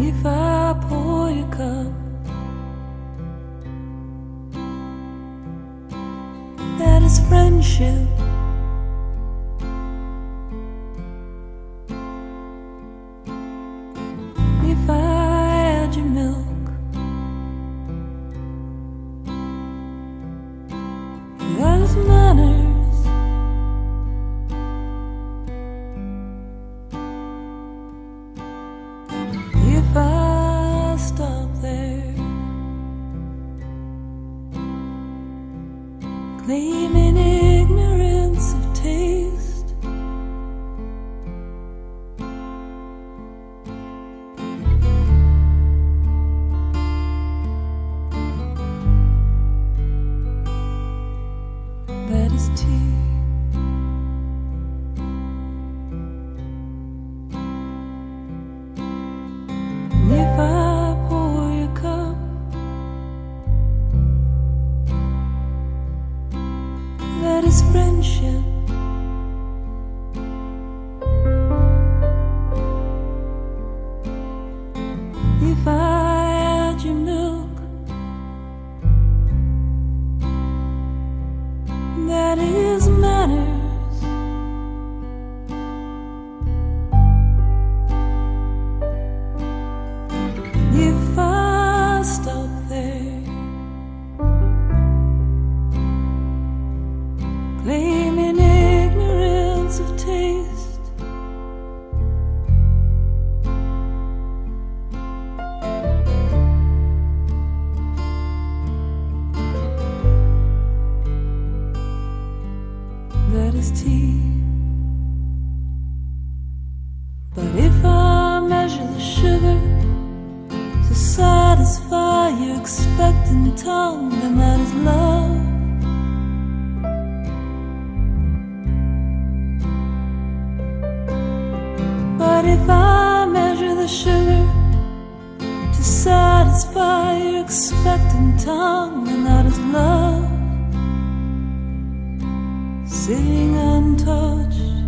if I pour your cup. That is friendship. Claiming ignorance is friendship. If I had your milk, that is manners. If I claiming ignorance of taste, that is tea. But if I measure the sugar to satisfy your expectant tongue, then that is love. If I measure the sugar to satisfy your expectant tongue, then that is love. Sitting untouched